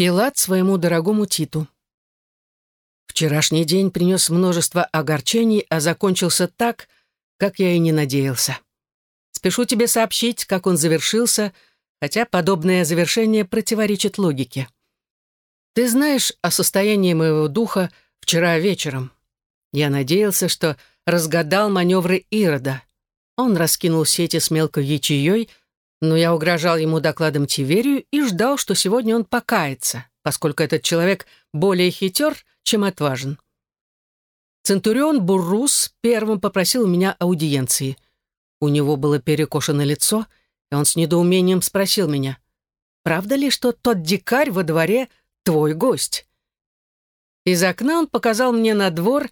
Пилат своему дорогому Титу. Вчерашний день принес множество огорчений, а закончился так, как я и не надеялся. Спешу тебе сообщить, как он завершился, хотя подобное завершение противоречит логике. Ты знаешь о состоянии моего духа вчера вечером. Я надеялся, что разгадал маневры Ирода. Он раскинул сети с мелкой ячеей, но я угрожал ему докладом Тиверию и ждал, что сегодня он покается, поскольку этот человек более хитер, чем отважен. Центурион Буррус первым попросил у меня аудиенции. У него было перекошено лицо, и он с недоумением спросил меня, «Правда ли, что тот дикарь во дворе твой гость?» Из окна он показал мне на двор,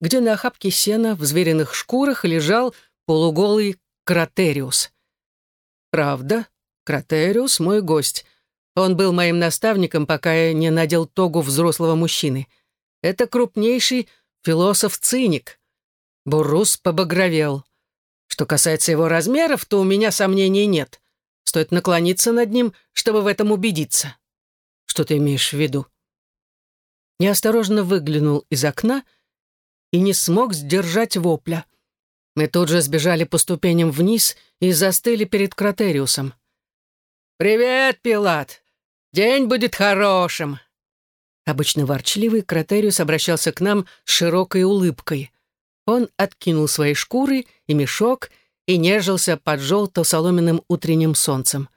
где на охапке сена в звериных шкурах лежал полуголый Кратериус — «Правда? Кратериус — мой гость. Он был моим наставником, пока я не надел тогу взрослого мужчины. Это крупнейший философ-циник». Буррус побагровел. Что касается его размеров, то у меня сомнений нет. Стоит наклониться над ним, чтобы в этом убедиться. Что ты имеешь в виду? Я осторожно выглянул из окна и не смог сдержать вопля — мы тут же сбежали по ступеням вниз и застыли перед Кратериусом. «Привет, Пилат! День будет хорошим!» Обычно ворчливый Кратериус обращался к нам с широкой улыбкой. Он откинул свои шкуры и мешок и нежился под желто-соломенным утренним солнцем.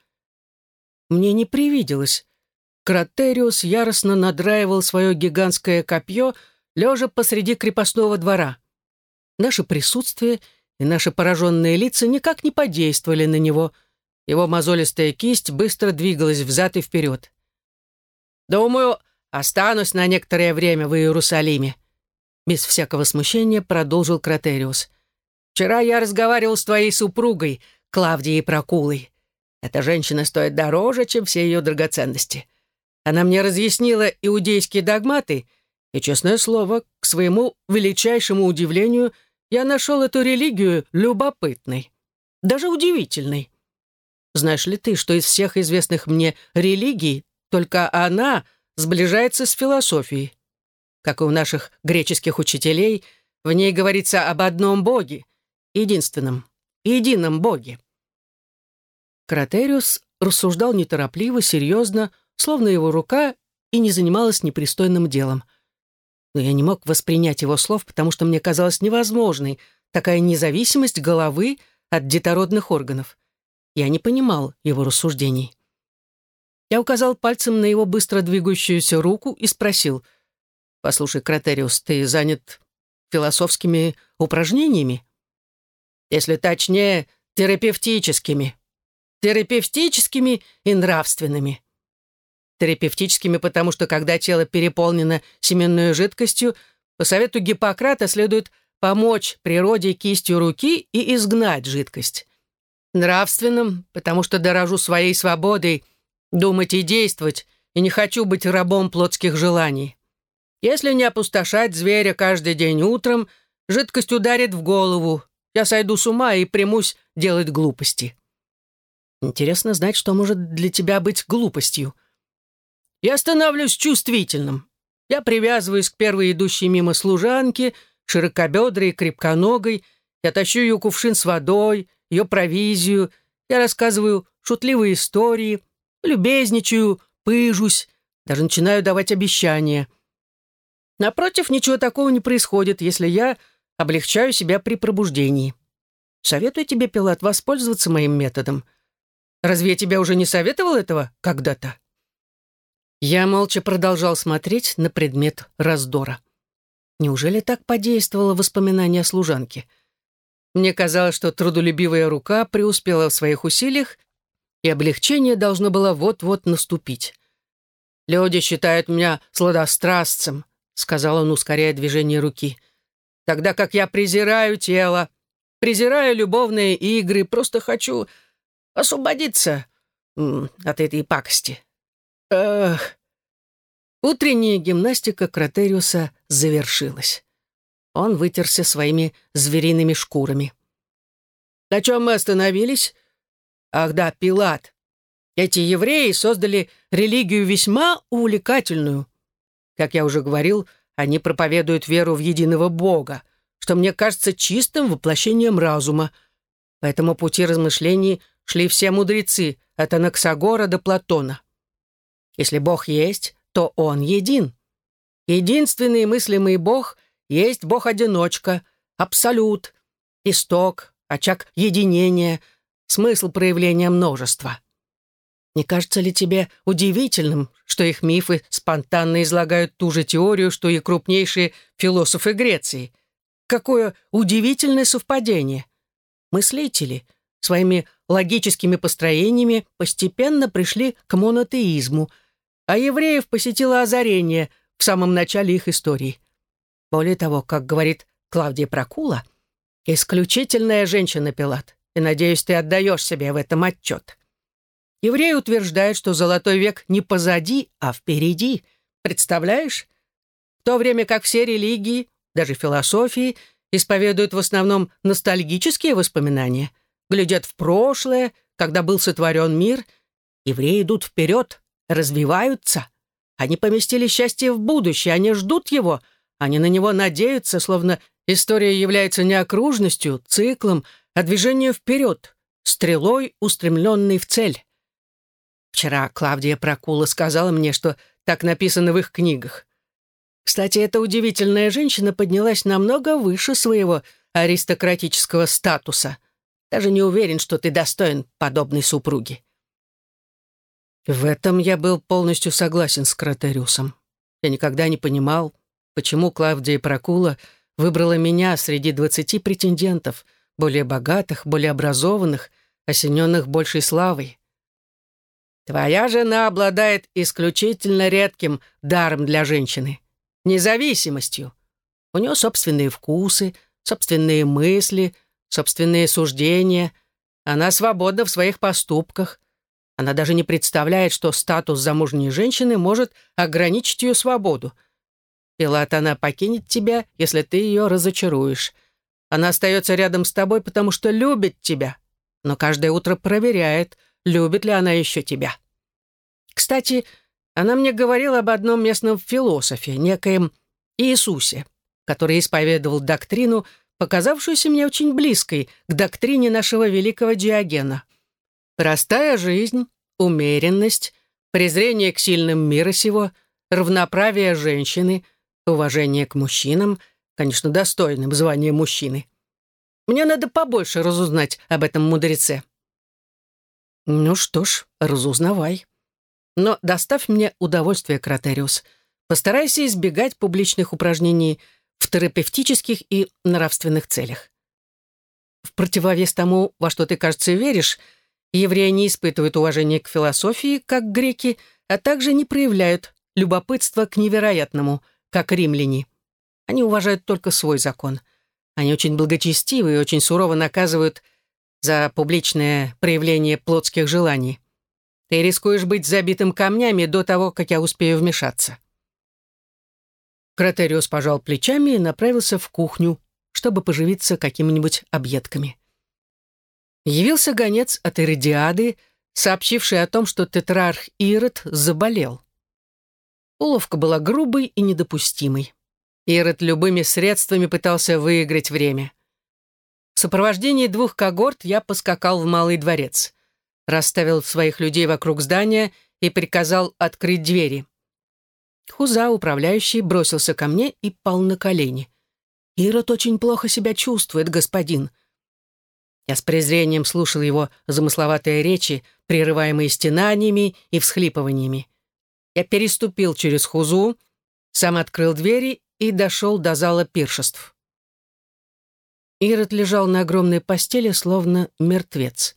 Мне не привиделось. Кратериус яростно надраивал свое гигантское копье, лежа посреди крепостного двора. Наше присутствие и наши пораженные лица никак не подействовали на него. Его мозолистая кисть быстро двигалась взад и вперед. «Думаю, останусь на некоторое время в Иерусалиме», без всякого смущения продолжил Кратериус. «Вчера я разговаривал с твоей супругой, Клавдией Прокулой. Эта женщина стоит дороже, чем все ее драгоценности. Она мне разъяснила иудейские догматы, и, честное слово, к своему величайшему удивлению — я нашел эту религию любопытной, даже удивительной. Знаешь ли ты, что из всех известных мне религий только она сближается с философией? Как и у наших греческих учителей, в ней говорится об одном Боге, единственном, едином Боге. Кратериус рассуждал неторопливо, серьезно, словно его рука и не занималась непристойным делом — но я не мог воспринять его слов, потому что мне казалось невозможной такая независимость головы от детородных органов. Я не понимал его рассуждений. Я указал пальцем на его быстро двигающуюся руку и спросил, «Послушай, Кратериус, ты занят философскими упражнениями?» «Если точнее, терапевтическими. Терапевтическими и нравственными терапевтическими, потому что когда тело переполнено семенной жидкостью, по совету Гиппократа следует помочь природе кистью руки и изгнать жидкость. Нравственным, потому что дорожу своей свободой думать и действовать, и не хочу быть рабом плотских желаний. Если не опустошать зверя каждый день утром, жидкость ударит в голову, я сойду с ума и примусь делать глупости. Интересно знать, что может для тебя быть глупостью. Я становлюсь чувствительным. Я привязываюсь к первой идущей мимо служанке, широкобедрой и крепконогой. Я тащу ее кувшин с водой, ее провизию. Я рассказываю шутливые истории, любезничаю, пыжусь, даже начинаю давать обещания. Напротив, ничего такого не происходит, если я облегчаю себя при пробуждении. Советую тебе, Пилат, воспользоваться моим методом. Разве я тебе уже не советовал этого когда-то? Я молча продолжал смотреть на предмет раздора. Неужели так подействовало воспоминание о служанке? Мне казалось, что трудолюбивая рука преуспела в своих усилиях, и облегчение должно было вот-вот наступить. «Люди считают меня сладострастцем», — сказал он, ускоряя движение руки. «Тогда как я презираю тело, презираю любовные игры, просто хочу освободиться от этой пакости. Эх. Утренняя гимнастика Кратериуса завершилась. Он вытерся своими звериными шкурами. «На чем мы остановились?» «Ах да, Пилат. Эти евреи создали религию весьма увлекательную. Как я уже говорил, они проповедуют веру в единого Бога, что мне кажется чистым воплощением разума. По этому пути размышлений шли все мудрецы, от Анаксагора до Платона. Если Бог есть, то Он един. Единственный мыслимый Бог есть Бог-одиночка, абсолют, исток, очаг единения, смысл проявления множества. Не кажется ли тебе удивительным, что их мифы спонтанно излагают ту же теорию, что и крупнейшие философы Греции? Какое удивительное совпадение! Мыслители своими логическими построениями постепенно пришли к монотеизму, а евреев посетило озарение в самом начале их истории. Более того, как говорит Клавдия Прокула, исключительная женщина Пилат, и, надеюсь, ты отдаешь себе в этом отчет. Евреи утверждают, что Золотой век не позади, а впереди. Представляешь? В то время как все религии, даже философии, исповедуют в основном ностальгические воспоминания, глядят в прошлое, когда был сотворен мир, евреи идут вперед, развиваются. Они поместили счастье в будущее, они ждут его, они на него надеются, словно история является не окружностью, циклом, а движением вперед, стрелой, устремленной в цель. Вчера Клавдия Прокула сказала мне, что так написано в их книгах. Кстати, эта удивительная женщина поднялась намного выше своего аристократического статуса. Даже не уверен, что ты достоин подобной супруги. В этом я был полностью согласен с Кратериусом. Я никогда не понимал, почему Клавдия Прокула выбрала меня среди двадцати претендентов, более богатых, более образованных, осененных большей славой. Твоя жена обладает исключительно редким даром для женщины — независимостью. У нее собственные вкусы, собственные мысли, собственные суждения. Она свободна в своих поступках. Она даже не представляет, что статус замужней женщины может ограничить ее свободу. Пилат, она покинет тебя, если ты ее разочаруешь. Она остается рядом с тобой, потому что любит тебя, но каждое утро проверяет, любит ли она еще тебя. Кстати, она мне говорила об одном местном философе, некоем Иисусе, который исповедовал доктрину, показавшуюся мне очень близкой к доктрине нашего великого Диогена. Простая жизнь, умеренность, презрение к сильным мира сего, равноправие женщины, уважение к мужчинам, конечно, достойным звания мужчины. Мне надо побольше разузнать об этом мудреце. Ну что ж, разузнавай. Но доставь мне удовольствие, Кратериус. Постарайся избегать публичных упражнений в терапевтических и нравственных целях. В противовес тому, во что ты, кажется, веришь, евреи не испытывают уважения к философии, как греки, а также не проявляют любопытства к невероятному, как римляне. Они уважают только свой закон. Они очень благочестивы и очень сурово наказывают за публичное проявление плотских желаний. Ты рискуешь быть забитым камнями до того, как я успею вмешаться». Кратериус пожал плечами и направился в кухню, чтобы поживиться какими-нибудь объедками. Явился гонец от Иридиады, сообщивший о том, что тетрарх Ирод заболел. Уловка была грубой и недопустимой. Ирод любыми средствами пытался выиграть время. В сопровождении двух когорт я поскакал в Малый дворец расставил своих людей вокруг здания и приказал открыть двери. Хуза, управляющий, бросился ко мне и пал на колени. «Ирод очень плохо себя чувствует, господин». Я с презрением слушал его замысловатые речи, прерываемые стенаниями и всхлипываниями. Я переступил через Хузу, сам открыл двери и дошел до зала пиршеств. Ирод лежал на огромной постели, словно мертвец.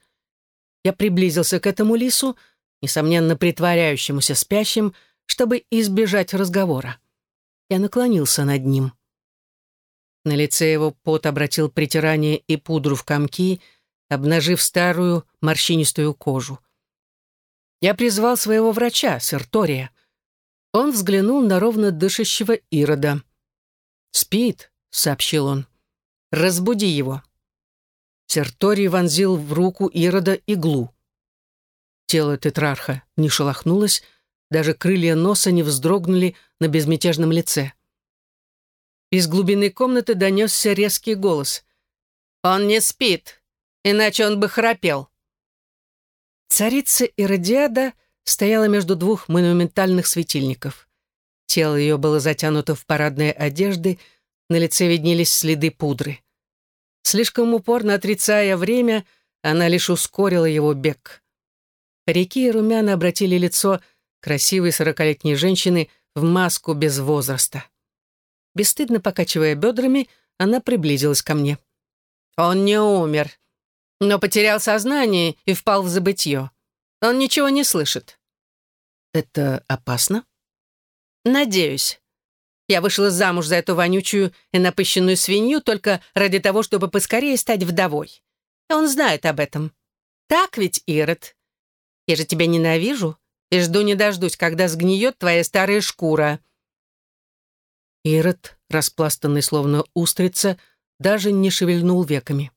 Я приблизился к этому лису, несомненно притворяющемуся спящим, чтобы избежать разговора. Я наклонился над ним. На лице его пот обратил притирание и пудру в комки, обнажив старую морщинистую кожу. Я призвал своего врача, Сертория. Он взглянул на ровно дышащего Ирода. «Спит», — сообщил он. «Разбуди его». Серторий вонзил в руку Ирода иглу. Тело тетрарха не шелохнулось, даже крылья носа не вздрогнули на безмятежном лице. Из глубины комнаты донесся резкий голос. «Он не спит, иначе он бы храпел». Царица Иродиада стояла между двух монументальных светильников. Тело ее было затянуто в парадные одежды, на лице виднелись следы пудры. Слишком упорно отрицая время, она лишь ускорила его бег. Парики и румяна обратили лицо красивой сорокалетней женщины в маску без возраста. Бесстыдно покачивая бедрами, она приблизилась ко мне. «Он не умер, но потерял сознание и впал в забытье. Он ничего не слышит». «Это опасно?» «Надеюсь. Я вышла замуж за эту вонючую и напыщенную свинью только ради того, чтобы поскорее стать вдовой. Он знает об этом. Так ведь, Ирод? Я же тебя ненавижу и жду не дождусь, когда сгниет твоя старая шкура». Ирод, распластанный словно устрица, даже не шевельнул веками.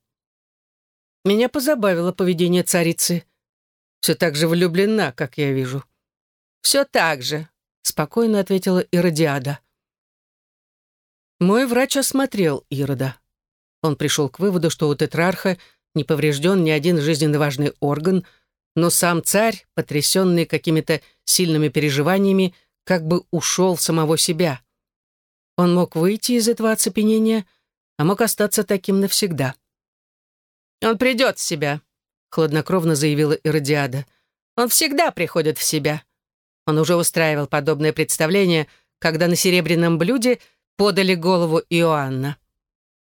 Меня позабавило поведение царицы. Все так же влюблена, как я вижу. «Все так же», — спокойно ответила Иродиада. Мой врач осмотрел Ирода. Он пришел к выводу, что у тетрарха не поврежден ни один жизненно важный орган — но сам царь, потрясенный какими-то сильными переживаниями, как бы ушел в самого себя. Он мог выйти из этого оцепенения, а мог остаться таким навсегда. «Он придет в себя», — хладнокровно заявила Иродиада. «Он всегда приходит в себя». Он уже устраивал подобное представление, когда на серебряном блюде подали голову Иоанна.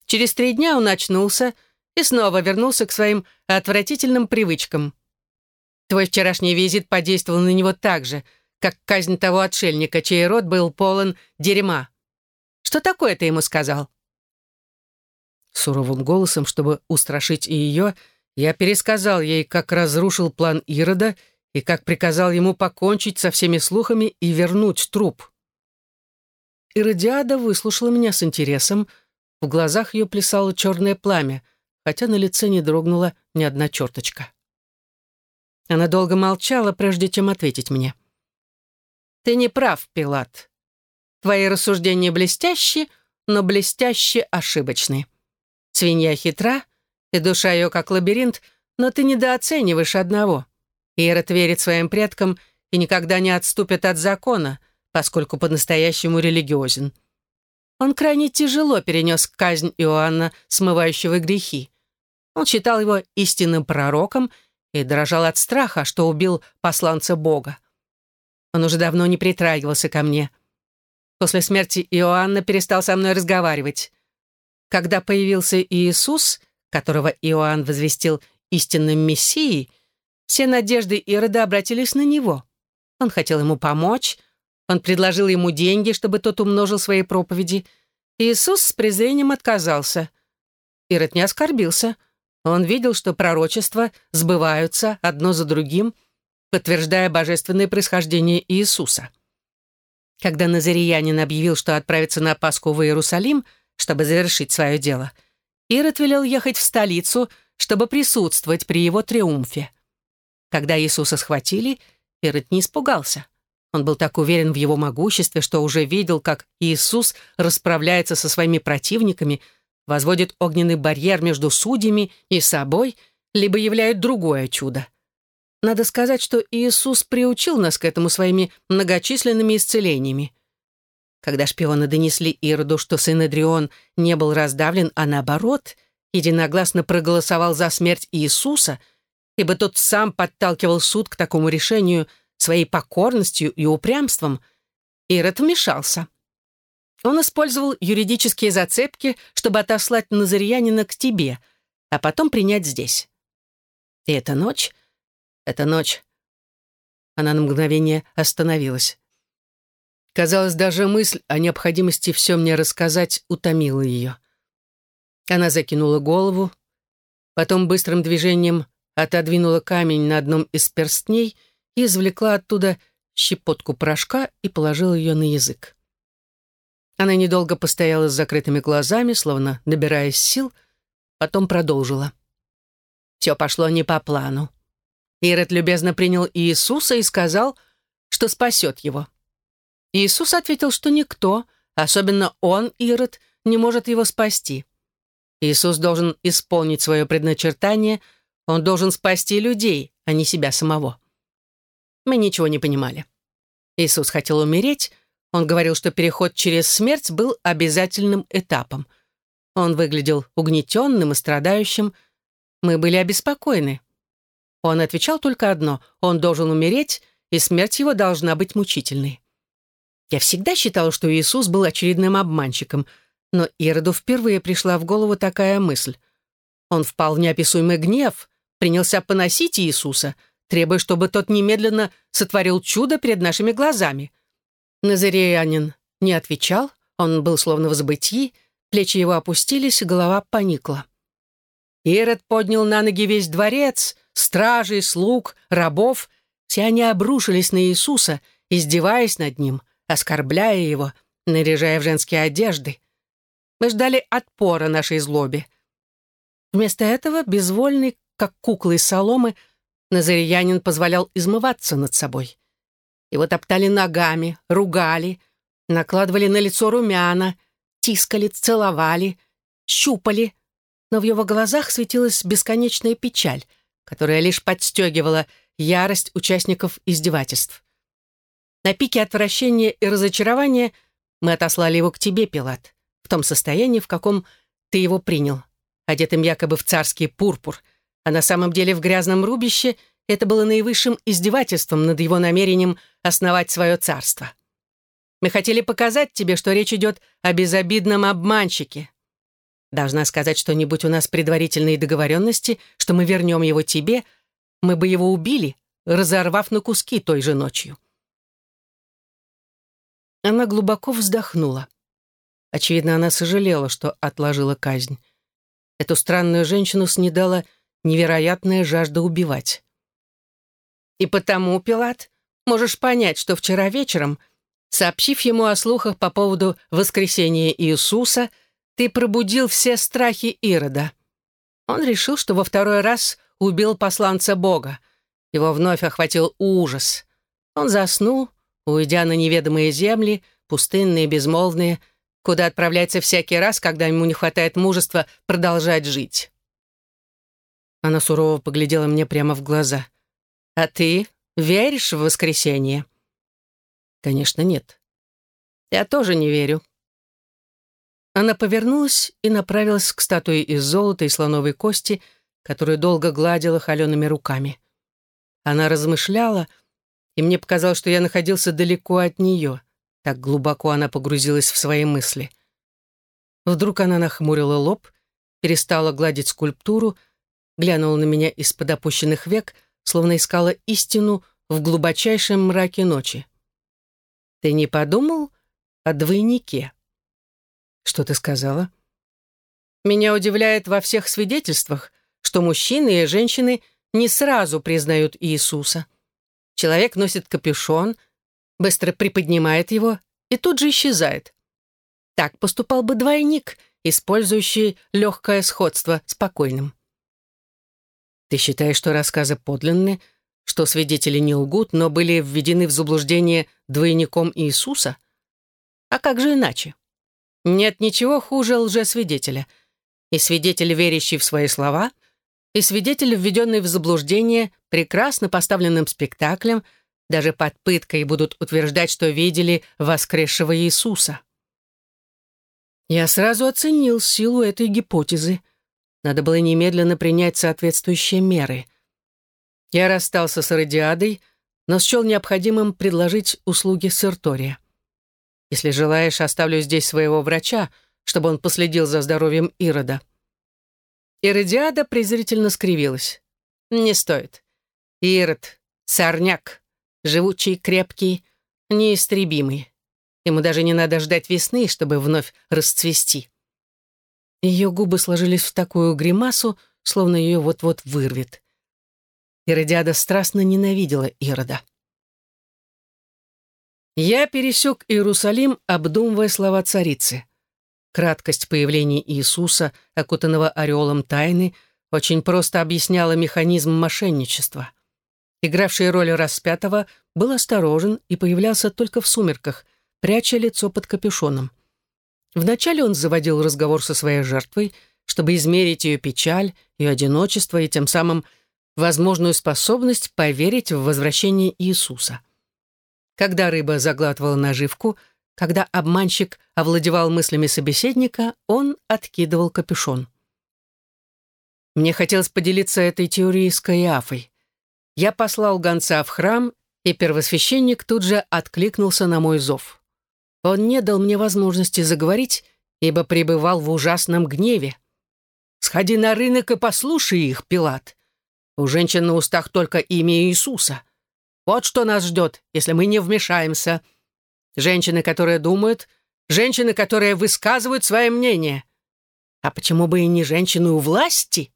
Через три дня он очнулся и снова вернулся к своим отвратительным привычкам. Твой вчерашний визит подействовал на него так же, как казнь того отшельника, чей рот был полон дерьма. Что такое ты ему сказал?» Суровым голосом, чтобы устрашить и ее, я пересказал ей, как разрушил план Ирода и как приказал ему покончить со всеми слухами и вернуть труп. Иродиада выслушала меня с интересом, в глазах ее плясало черное пламя, хотя на лице не дрогнула ни одна черточка. Она долго молчала, прежде чем ответить мне. «Ты не прав, Пилат. Твои рассуждения блестящие, но блестяще ошибочны. Свинья хитра, и душа ее как лабиринт, но ты недооцениваешь одного. Ирод верит своим предкам и никогда не отступит от закона, поскольку по-настоящему религиозен. Он крайне тяжело перенес казнь Иоанна, смывающего грехи. Он считал его истинным пророком и дрожал от страха, что убил посланца Бога. Он уже давно не притрагивался ко мне. После смерти Иоанна перестал со мной разговаривать. Когда появился Иисус, которого Иоанн возвестил истинным Мессией, все надежды Ирода обратились на него. Он хотел ему помочь, он предложил ему деньги, чтобы тот умножил свои проповеди. Иисус с презрением отказался. Ирод не оскорбился — он видел, что пророчества сбываются одно за другим, подтверждая божественное происхождение Иисуса. Когда Назариянин объявил, что отправится на Пасху в Иерусалим, чтобы завершить свое дело, Ирод велел ехать в столицу, чтобы присутствовать при его триумфе. Когда Иисуса схватили, Ирод не испугался. Он был так уверен в его могуществе, что уже видел, как Иисус расправляется со своими противниками – возводит огненный барьер между судьями и собой, либо являет другое чудо. Надо сказать, что Иисус приучил нас к этому своими многочисленными исцелениями. Когда шпионы донесли Ироду, что сын Адрион не был раздавлен, а наоборот, единогласно проголосовал за смерть Иисуса, ибо тот сам подталкивал суд к такому решению своей покорностью и упрямством, Ирод вмешался — он использовал юридические зацепки, чтобы отослать Назарьянина к тебе, а потом принять здесь. И эта ночь... Эта ночь... Она на мгновение остановилась. Казалось, даже мысль о необходимости все мне рассказать утомила ее. Она закинула голову, потом быстрым движением отодвинула камень на одном из перстней и извлекла оттуда щепотку порошка и положила ее на язык. Она недолго постояла с закрытыми глазами, словно набираясь сил, потом продолжила. Все пошло не по плану. Ирод любезно принял Иисуса и сказал, что спасет его. Иисус ответил, что никто, особенно он, Ирод, не может его спасти. Иисус должен исполнить свое предначертание, он должен спасти людей, а не себя самого. Мы ничего не понимали. Иисус хотел умереть, он говорил, что переход через смерть был обязательным этапом. Он выглядел угнетенным и страдающим. Мы были обеспокоены. Он отвечал только одно — он должен умереть, и смерть его должна быть мучительной. Я всегда считала, что Иисус был очередным обманщиком, но Ироду впервые пришла в голову такая мысль. Он впал в неописуемый гнев, принялся поносить Иисуса, требуя, чтобы тот немедленно сотворил чудо перед нашими глазами. Назареянин не отвечал, он был словно в забытии, плечи его опустились, голова поникла. Ирод поднял на ноги весь дворец, стражей, слуг, рабов. Все они обрушились на Иисуса, издеваясь над ним, оскорбляя его, наряжая в женские одежды. Мы ждали отпора нашей злобе. Вместо этого, безвольный, как кукла из соломы, Назариянин позволял измываться над собой. Его топтали ногами, ругали, накладывали на лицо румяна, тискали, целовали, щупали, но в его глазах светилась бесконечная печаль, которая лишь подстегивала ярость участников издевательств. На пике отвращения и разочарования мы отослали его к тебе, Пилат, в том состоянии, в каком ты его принял, одетым якобы в царский пурпур, а на самом деле в грязном рубище — это было наивысшим издевательством над его намерением основать свое царство. Мы хотели показать тебе, что речь идет о безобидном обманщике. Должна сказать, что не будь у нас предварительной договоренности, что мы вернем его тебе, мы бы его убили, разорвав на куски той же ночью. Она глубоко вздохнула. Очевидно, она сожалела, что отложила казнь. Эту странную женщину снедала невероятная жажда убивать. И потому, Пилат, можешь понять, что вчера вечером, сообщив ему о слухах по поводу воскресения Иисуса, ты пробудил все страхи Ирода. Он решил, что во второй раз убил посланца Бога. Его вновь охватил ужас. Он заснул, уйдя на неведомые земли, пустынные, безмолвные, куда отправляется всякий раз, когда ему не хватает мужества продолжать жить. Она сурово поглядела мне прямо в глаза — а ты веришь в воскресенье? Конечно, нет. Я тоже не верю. Она повернулась и направилась к статуе из золота и слоновой кости, которую долго гладила холеными руками. Она размышляла, и мне показалось, что я находился далеко от нее. Так глубоко она погрузилась в свои мысли. Вдруг она нахмурила лоб, перестала гладить скульптуру, глянула на меня из-под опущенных век — словно искала истину в глубочайшем мраке ночи. «Ты не подумал о двойнике?» «Что ты сказала?» «Меня удивляет во всех свидетельствах, что мужчины и женщины не сразу признают Иисуса. Человек носит капюшон, быстро приподнимает его и тут же исчезает. Так поступал бы двойник, использующий легкое сходство с покойным. Ты считаешь, что рассказы подлинны, что свидетели не лгут, но были введены в заблуждение двойником Иисуса? А как же иначе? Нет ничего хуже лжесвидетеля. И свидетель, верящий в свои слова, и свидетель, введенный в заблуждение прекрасно поставленным спектаклем, даже под пыткой будут утверждать, что видели воскресшего Иисуса. Я сразу оценил силу этой гипотезы. Надо было немедленно принять соответствующие меры. Я расстался с Радиадой, но счел необходимым предложить услуги Сертория. Если желаешь, оставлю здесь своего врача, чтобы он последил за здоровьем Ирода. Иродиада презрительно скривилась. «Не стоит. Ирод — сорняк, живучий, крепкий, неистребимый. Ему даже не надо ждать весны, чтобы вновь расцвести». Ее губы сложились в такую гримасу, словно ее вот-вот вырвет. Иродиада страстно ненавидела Ирода. Я пересек Иерусалим, обдумывая слова царицы. Краткость появления Иисуса, окутанного ореолом тайны, очень просто объясняла механизм мошенничества. игравший роль распятого, был осторожен и появлялся только в сумерках, пряча лицо под капюшоном. Вначале он заводил разговор со своей жертвой, чтобы измерить ее печаль, ее одиночество и тем самым возможную способность поверить в возвращение Иисуса. Когда рыба заглатывала наживку, когда обманщик овладевал мыслями собеседника, он откидывал капюшон. Мне хотелось поделиться этой теорией с Каиафой. Я послал гонца в храм, и первосвященник тут же откликнулся на мой зов. Он не дал мне возможности заговорить, ибо пребывал в ужасном гневе. «Сходи на рынок и послушай их, Пилат. У женщин на устах только имя Иисуса. Вот что нас ждет, если мы не вмешаемся. Женщины, которые думают, женщины, которые высказывают свое мнение. А почему бы и не женщины у власти?»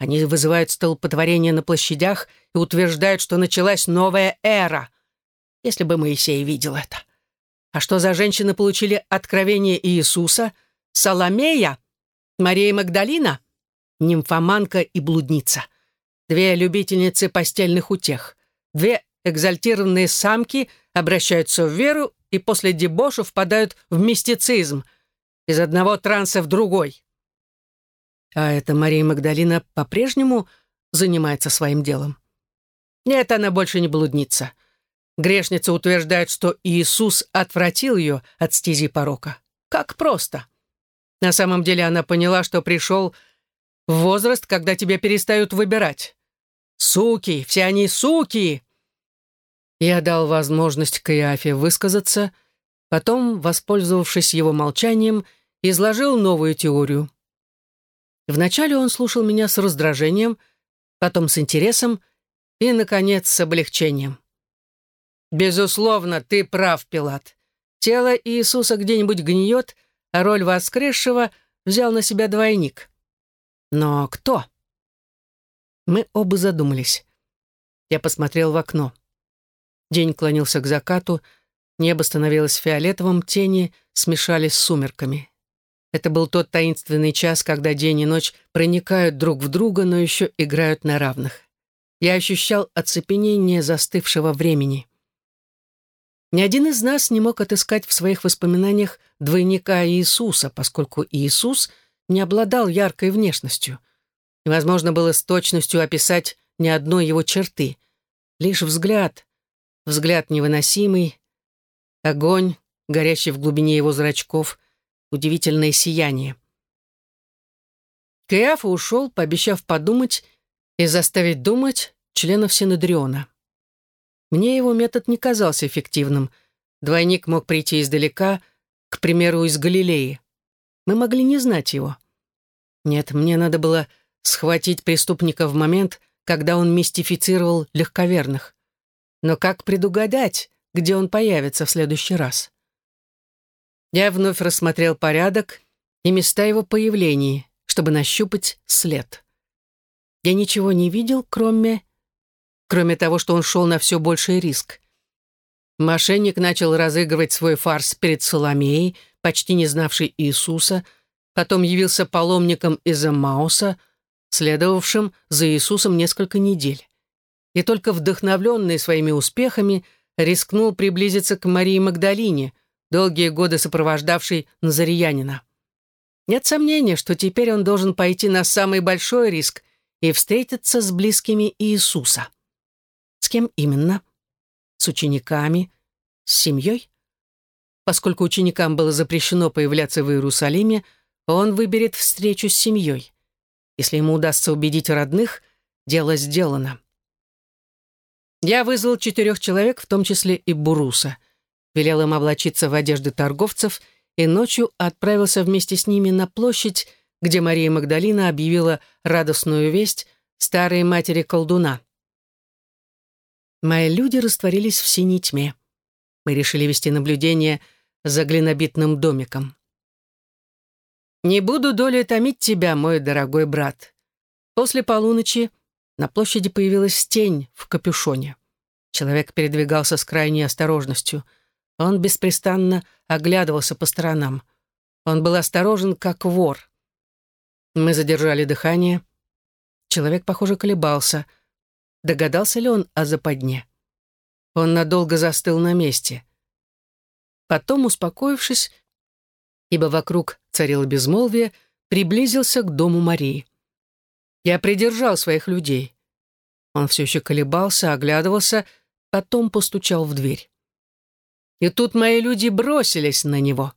Они вызывают столпотворение на площадях и утверждают, что началась новая эра. Если бы Моисей видел это. А что за женщины получили откровение Иисуса? Соломея? Мария Магдалина? Нимфоманка и блудница. Две любительницы постельных утех. Две экзальтированные самки обращаются в веру и после дебоша впадают в мистицизм. Из одного транса в другой. А эта Мария Магдалина по-прежнему занимается своим делом. Нет, она больше не блудница. Грешница утверждает, что Иисус отвратил ее от стези порока. Как просто. На самом деле она поняла, что пришел возраст, когда тебя перестают выбирать. Суки, все они суки! Я дал возможность Каиафе высказаться, потом, воспользовавшись его молчанием, изложил новую теорию. Вначале он слушал меня с раздражением, потом с интересом и, наконец, с облегчением. «Безусловно, ты прав, Пилат. Тело Иисуса где-нибудь гниет, а роль воскресшего взял на себя двойник. Но кто?» Мы оба задумались. Я посмотрел в окно. День клонился к закату, небо становилось фиолетовым, тени смешались с сумерками. Это был тот таинственный час, когда день и ночь проникают друг в друга, но еще играют на равных. Я ощущал оцепенение застывшего времени. Ни один из нас не мог отыскать в своих воспоминаниях двойника Иисуса, поскольку Иисус не обладал яркой внешностью. Невозможно было с точностью описать ни одной его черты. Лишь взгляд, взгляд невыносимый, огонь, горящий в глубине его зрачков, удивительное сияние. Каиафа ушел, пообещав подумать и заставить думать членов Синедриона. Мне его метод не казался эффективным. Двойник мог прийти издалека, к примеру, из Галилеи. Мы могли не знать его. Нет, мне надо было схватить преступника в момент, когда он мистифицировал легковерных. Но как предугадать, где он появится в следующий раз? Я вновь рассмотрел порядок и места его появления, чтобы нащупать след. Я ничего не видел, кроме... кроме того, что он шел на все больший риск. Мошенник начал разыгрывать свой фарс перед Соломеей, почти не знавшей Иисуса, потом явился паломником из Эммауса, следовавшим за Иисусом несколько недель. И только вдохновленный своими успехами рискнул приблизиться к Марии Магдалине, долгие годы сопровождавший Назариянина. Нет сомнения, что теперь он должен пойти на самый большой риск и встретиться с близкими Иисуса. С кем именно? С учениками? С семьей? Поскольку ученикам было запрещено появляться в Иерусалиме, он выберет встречу с семьей. Если ему удастся убедить родных, дело сделано. Я вызвал четырех человек, в том числе и Буруса — велел им облачиться в одежды торговцев и ночью отправился вместе с ними на площадь, где Мария Магдалина объявила радостную весть старой матери колдуна. Мои люди растворились в синей тьме. Мы решили вести наблюдение за глинобитным домиком. «Не буду долей томить тебя, мой дорогой брат». После полуночи на площади появилась тень в капюшоне. Человек передвигался с крайней осторожностью — он беспрестанно оглядывался по сторонам. Он был осторожен, как вор. Мы задержали дыхание. Человек, похоже, колебался. догадался ли он о западне. Он надолго застыл на месте. Потом, успокоившись, ибо вокруг царило безмолвие, приблизился к дому Марии. Я придержал своих людей. Он все еще колебался, оглядывался, потом постучал в дверь. И тут мои люди бросились на него.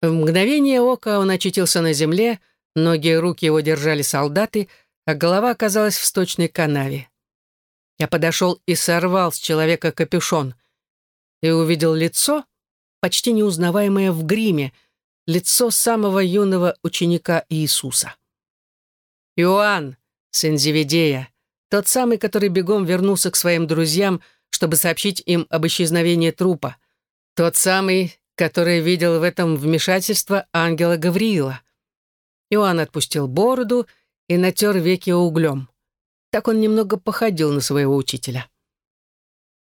В мгновение ока он очутился на земле, ноги и руки его держали солдаты, а голова оказалась в сточной канаве. Я подошел и сорвал с человека капюшон. И увидел лицо, почти неузнаваемое в гриме, лицо самого юного ученика Иисуса. Иоанн, сын Зеведея, тот самый, который бегом вернулся к своим друзьям, чтобы сообщить им об исчезновении трупа. Тот самый, который видел в этом вмешательство ангела Гавриила. Иоанн отпустил бороду и натер веки углем. Так он немного походил на своего учителя.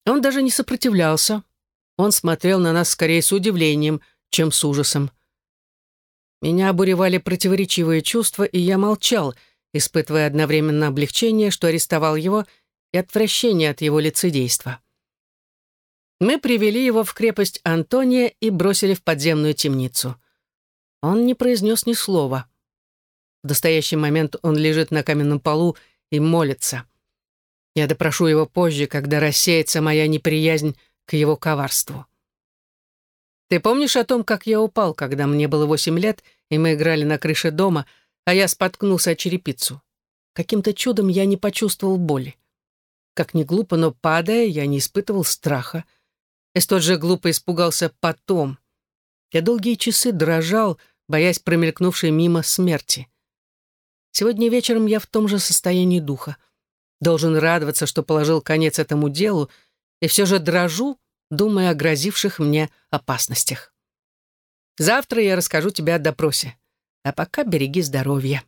Он даже не сопротивлялся. Он смотрел на нас скорее с удивлением, чем с ужасом. Меня обуревали противоречивые чувства, и я молчал, испытывая одновременно облегчение, что арестовал его, и отвращение от его лицедейства. Мы привели его в крепость Антония и бросили в подземную темницу. Он не произнес ни слова. В настоящий момент он лежит на каменном полу и молится. Я допрошу его позже, когда рассеется моя неприязнь к его коварству. Ты помнишь о том, как я упал, когда мне было восемь лет, и мы играли на крыше дома, а я споткнулся о черепицу? Каким-то чудом я не почувствовал боли. Как ни глупо, но падая, я не испытывал страха. Эстот же глупо испугался потом. Я долгие часы дрожал, боясь промелькнувшей мимо смерти. Сегодня вечером я в том же состоянии духа. Должен радоваться, что положил конец этому делу, и все же дрожу, думая о грозивших мне опасностях. Завтра я расскажу тебе о допросе. А пока береги здоровье.